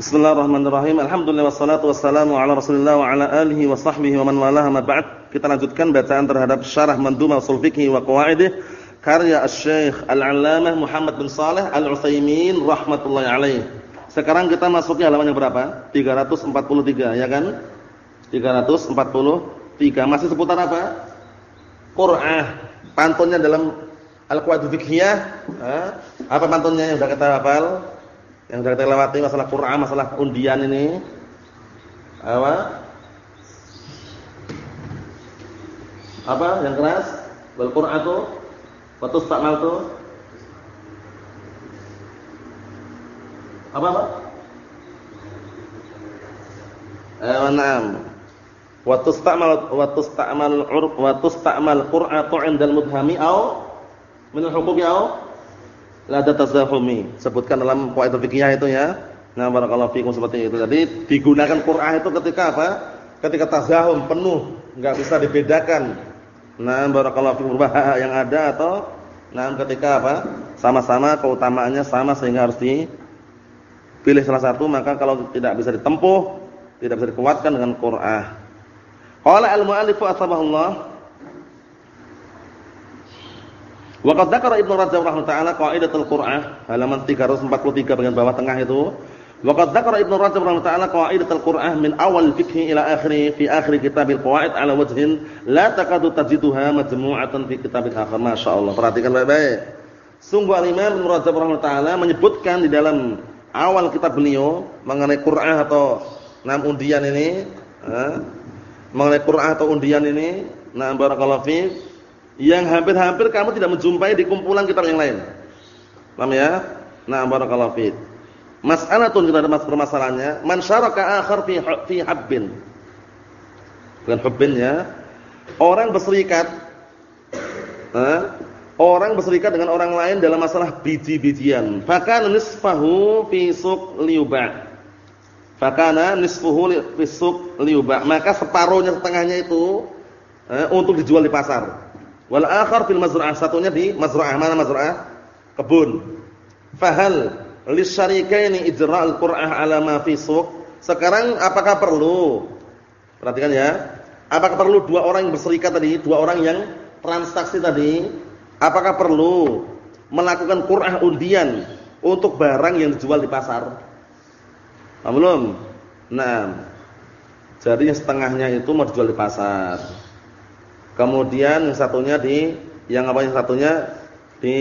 Bismillahirrahmanirrahim. Alhamdulillah wassalatu wassalamu ala Rasulillah wa ala alihi wa sahbihi wa man walaha ma ba'd. Kita lanjutkan bacaan terhadap syarah Mandhumah Ushul Fiqh wa Qawaidih karya Asy-Syaikh Al-'Allamah Muhammad bin Shalih Al-Utsaimin rahimatullah alaih. Sekarang kita masuki halaman yang berapa? 343 ya kan? 343. Masih seputar apa? Qur'ah. Pantunnya dalam Al-Qawaid Fiqhiyah, apa pantunnya yang sudah kita hafal? Yang sudah kita lewati masalah Quran, masalah undian ini. Apa? Apa yang keras? Wal Qur'atu wa tustamaltu. Apa apa? Eh, na'am. Wa tustamal wa tustamal urf wa tustamal Qur'atu 'inda al-mudhami au min al-huquqi au la tatazahumi. Sebutkan dalam qawaid fikih itu ya. Nah, barakallahu fikum seperti itu. Jadi digunakan Qur'an itu ketika apa? Ketika tazahum penuh, enggak bisa dibedakan. Nah, barakallahu fikum yang ada atau nah ketika apa? Sama-sama keutamaannya sama sehingga harus dipilih salah satu, maka kalau tidak bisa ditempuh, tidak bisa dikuatkan dengan Qur'an. Qala al-mu'allif asbahullah Wa qad dzakara Ibnu Rajab rahimahullah taala qaidatul Qur'an halaman 343 bagian bawah tengah itu. Wa qad dzakara Ibnu Rajab rahimahullah taala qaidatul Qur'an min awal fiqh ila akhiri fi akhir kitabil qawaid ala wajhin la takadu tajiduha majmu'atan fi kitabil akhar. Masyaallah. Perhatikan baik-baik. Sungguh Al-Imam Ibnu Rajab rahimahullah taala menyebutkan di dalam awal kitab beliau mengenai Qur'an atau enam undian ini, eh, mengenai Qur'an atau undian ini, nah barakallahu fiik yang hampir-hampir kamu tidak menjumpai di kumpulan kitab yang lain. Paham ya? Nah, barakallahu fiik. Mas'alatun kita ada mas permasalahannya, man syaraka akhar fi fi habbin. Bukan hubbin ya. Orang berserikat eh, orang berserikat dengan orang lain dalam masalah biji-bijian. Fakana nisfahu fi suq liyuba. Fakana nisfuhu fi suq liyuba. Maka separuhnya setengahnya itu eh, untuk dijual di pasar. Wal akhar fil mazra'ah, satunya di mazra'ah. Mana mazra'ah? Kebun. Fahal lisyarikaini ijra'ul qur'ah 'ala ma fi suq? Sekarang apakah perlu? Perhatikan ya. Apakah perlu dua orang yang berserikat tadi, dua orang yang transaksi tadi, apakah perlu melakukan qur'ah undian untuk barang yang dijual di pasar? Belum. Nah, jadi setengahnya itu mau dijual di pasar. Kemudian yang satunya di yang apa yang satunya di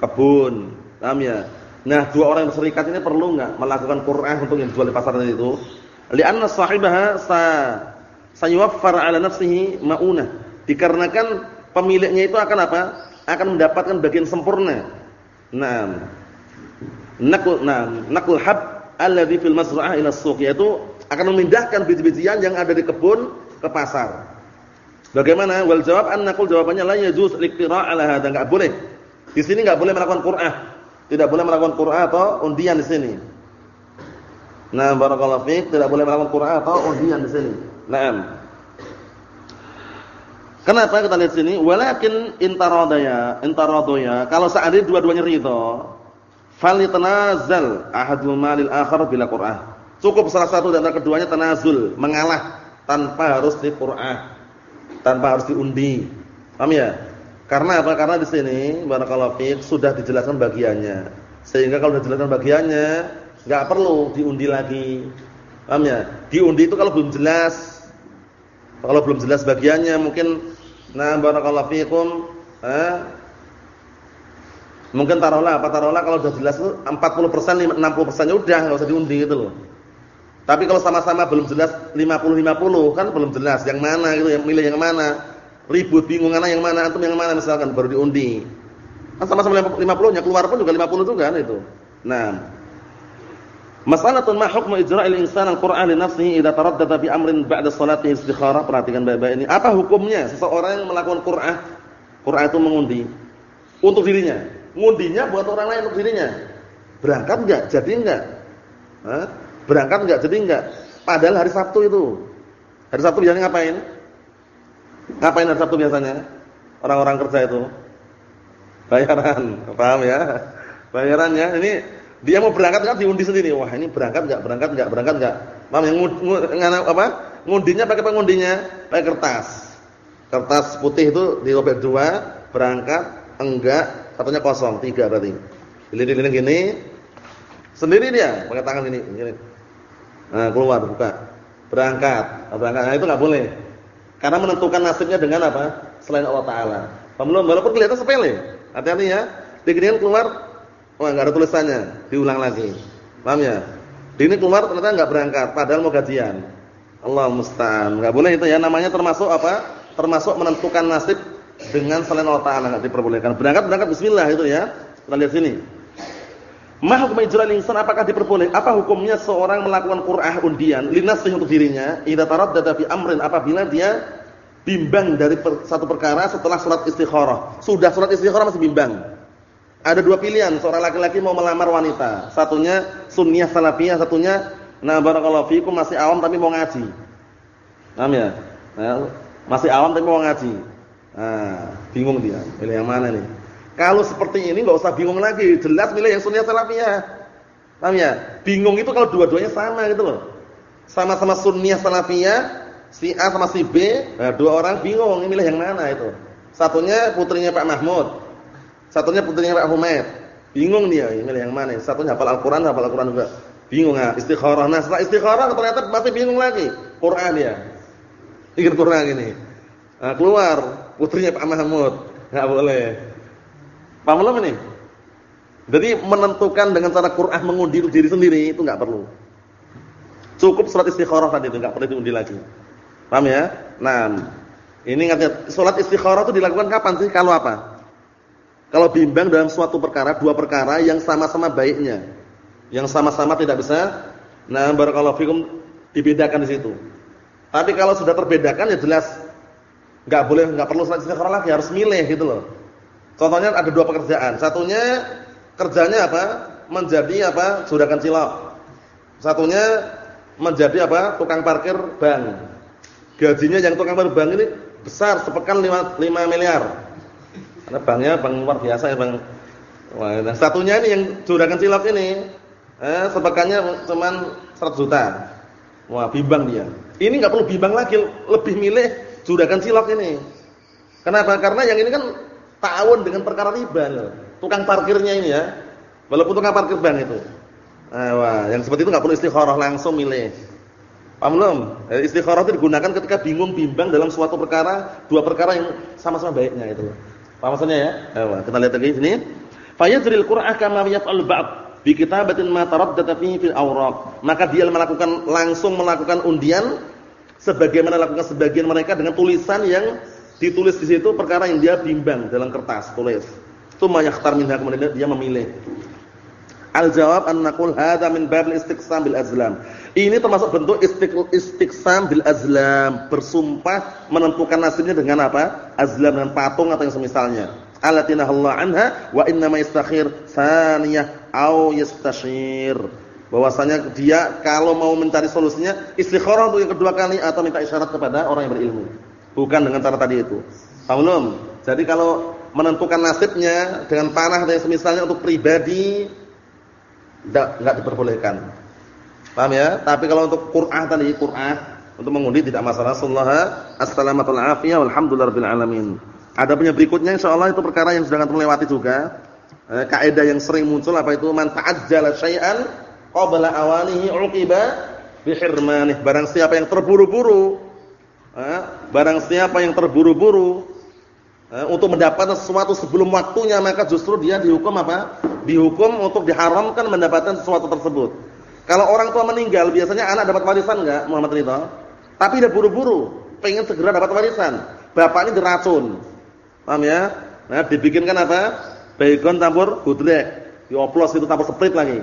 kebun. Paham ya? Nah, dua orang yang berserikat ini perlu enggak melakukan Qur'an untuk yang dijual di pasar itu? Li'anna sahibaha sa sayuwaffar 'ala nafsihi maunah. Dikarenakan pemiliknya itu akan apa? Akan mendapatkan bagian sempurna. Nah, nakul nah, nakul hab alladhi fil mazra'ah ila suq yaitu akan memindahkan biji-bijian yang ada di kebun ke pasar. Bagaimana? Wal jawab annaqul jawabannya la yajuz liqtira' ala hadza enggak boleh. Di sini enggak boleh melakukan Qur'an. Tidak boleh melakukan Qur'an atau undian di sini. Nah, barakallahu fiik, tidak boleh melakukan Qur'an atau undian di sini. Naam. Kenapa kita lihat sini? Walakin intaradaya, intaradaya. Kalau seandainya dua-duanya ridha, falitanazal ahaduma lil akhar bila Qur'an. Cukup salah satu dan keduanya tanazul, mengalah tanpa harus di Qur'an tanpa harus diundi. Paham ya? Karena apa? Karena di sini barakallahu fiik sudah dijelaskan bagiannya. Sehingga kalau sudah dijelaskan bagiannya, enggak perlu diundi lagi. Paham ya? Diundi itu kalau belum jelas. Kalau belum jelas bagiannya mungkin nah barakallahu fiikum, eh Mungkin taruhlah apa taruhlah kalau sudah jelas itu 40%, 60%-nya udah enggak usah diundi gitu loh. Tapi kalau sama-sama belum jelas 50-50 kan belum jelas yang mana gitu, yang milih yang mana. Ribut bingung mana yang mana, antum yang mana misalkan baru diundi. Kan sama-sama 50-nya keluar pun juga 50 juga kan itu. Nah, Masalatun ma hukmu ijra'il insan al-Qur'an li nafsihi idza taraddada bi amrin ba'da salatihi istikharah. Perhatikan baik-baik ini. Apa hukumnya seseorang yang melakukan Qur'an? Qur'an itu mengundi untuk dirinya. Ngundinya buat orang lain untuk dirinya. Berangkat enggak? Jadi enggak? Hah? Berangkat enggak? Jadi enggak. Padahal hari Sabtu itu. Hari Sabtu biasanya ngapain? Ngapain hari Sabtu biasanya? Orang-orang kerja itu. Bayaran. Paham ya? Bayarannya ini Dia mau berangkat kan diundi sendiri. Wah, ini berangkat enggak? Berangkat enggak? Berangkat enggak? Paham yang ngana apa? Ngundinya pakai pengundinya, pakai kertas. Kertas putih itu dirobek dua, berangkat enggak, satunya kosong, tiga berarti. Keliling-keliling gini. Sendiri dia, pakai tangan gini, gini. Nah, keluar buka. Berangkat. Nah, berangkat. Nah, itu enggak boleh. Karena menentukan nasibnya dengan apa? Selain Allah taala. Belum walaupun kelihatan sepele. Hati-hati ya. Diginian keluar wah enggak ada tulisannya, diulang lagi. Paham ya? Ini keluar ternyata enggak berangkat padahal mau gajian. Allah musta'an. Enggak boleh itu ya, namanya termasuk apa? Termasuk menentukan nasib dengan selain Allah taala enggak diperbolehkan. Berangkat berangkat bismillah itu ya. Kita lihat sini. Ma hukum insan apakah diperbolehkan? Apa hukumnya seorang melakukan qur'ah undian linasih untuk dirinya idza taraddada fi amrin apabila dia bimbang dari per, satu perkara setelah salat istikharah. Sudah salat istikharah masih bimbang. Ada dua pilihan, seorang laki-laki mau melamar wanita. Satunya sunniyah salafiyah, satunya nah barakallahu fikum masih awam tapi mau ngaji. Paham ya? Nah, masih awam tapi mau ngaji. Nah, bingung dia, pilih yang mana nih? Kalau seperti ini nggak usah bingung lagi, jelas milih yang sunnah salafiyah. Paham ya? Bingung itu kalau dua-duanya sama gitu loh. Sama-sama sunnah salafiyah, si A sama si B, nah dua orang bingung milih yang mana itu. Satunya putrinya Pak Mahmud, satunya putrinya Pak Humaid. Bingung dia milih yang mana. Satunya hafal Al-Qur'an, hafal Al-Qur'an juga. Bingung ah, istikharah. Nah, setelah istikharah ternyata masih bingung lagi. Quran dia. Ingin Quran ini. Nah, keluar putrinya Pak Mahmud. Enggak boleh. Paham belum ini? Jadi menentukan dengan cara Quran mengundi diri sendiri itu enggak perlu. Cukup salat istikharah tadi itu enggak perlu diundi lagi. Paham ya? Nah, ini ingatnya salat istikharah itu dilakukan kapan sih? Kalau apa? Kalau bimbang dalam suatu perkara, dua perkara yang sama-sama baiknya. Yang sama-sama tidak bisa nah barakallahu fikum dibedakan di situ. Tapi kalau sudah terbedakan ya jelas enggak boleh enggak perlu salat istikharah lagi, harus milih gitu loh. Contohnya ada dua pekerjaan. Satunya kerjanya apa? Menjadi apa? Juragan cilok. Satunya menjadi apa? Tukang parkir bank. Gajinya yang tukang parkir bank ini besar, sepekan 5, 5 miliar. Karena banknya bank luar biasa ya bang. Wah, nah satunya ini yang juragan cilok ini, eh, sepekannya cuma 100 juta. Wah, bimbang dia. Ini nggak perlu bimbang lagi, lebih milih juragan cilok ini. Kenapa? Karena yang ini kan ta'awun dengan perkara riba loh. Tukang parkirnya ini ya. Walaupun tukang parkir bank itu. Nah, wah, yang seperti itu enggak perlu istikharah langsung milih. Paham belum? Eh, istikharah itu digunakan ketika bingung bimbang dalam suatu perkara, dua perkara yang sama-sama baiknya itu. Paham maksudnya ya? Nah, kita lihat lagi sini. Fayajril Qur'an kama yaf'al ba'd bi kitabatin ma taraddada fihi fil awraq. Maka dia melakukan langsung melakukan undian sebagaimana lakukan sebagian mereka dengan tulisan yang Ditulis di situ perkara yang dia bimbang dalam kertas, tulis. Tsumma yakhtar minha kemudian dia memilih. Al-jawab an naqul hadza min bab al-istiqsam bil azlam. Ini termasuk bentuk istiqsam bil azlam, bersumpah menentukan nasibnya dengan apa? Azlam dengan patung atau yang semisalnya. Alatina Allah anha wa inna ma yastakhir saniyah au yastashir. Bahwasanya dia kalau mau mencari solusinya istikharah untuk yang kedua kali atau minta isyarat kepada orang yang berilmu. Bukan dengan cara tadi itu. Paham? Jadi kalau menentukan nasibnya dengan panah dan semisalnya untuk pribadi enggak enggak diperbolehkan. Paham ya? Tapi kalau untuk Qur'an tadi, Qur'an untuk mengundi tidak masalah. Sallallahu assalamualaikum afiyah walhamdulillahirabbil alamin. Ada punya berikutnya insyaallah itu perkara yang sudah terlewati juga. Eh, kaidah yang sering muncul apa itu man ta'ajjala syai'an qabla awanihi uqiba bihirmanih. Barang siapa yang terburu-buru barang siapa yang terburu-buru untuk mendapatkan sesuatu sebelum waktunya maka justru dia dihukum apa? Dihukum untuk diharamkan mendapatkan sesuatu tersebut. Kalau orang tua meninggal biasanya anak dapat warisan enggak Muhammad Ridho? Tapi dia buru-buru, pengen segera dapat warisan. Bapaknya diracun. Paham ya? Nah, dibikinkan apa? Baygon campur gudrek, dioplos itu campur sprit lagi.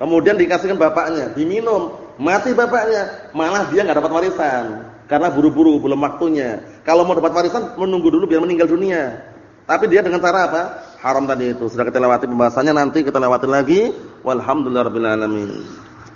Kemudian dikasihkan bapaknya, diminum, mati bapaknya, malah dia enggak dapat warisan. Karena buru-buru belum waktunya. Kalau mau dapat warisan menunggu dulu biar meninggal dunia. Tapi dia dengan cara apa? Haram tadi itu. Sudah kita lewati pembahasannya nanti kita lewati lagi. Walhamdulillahirabbil alamin.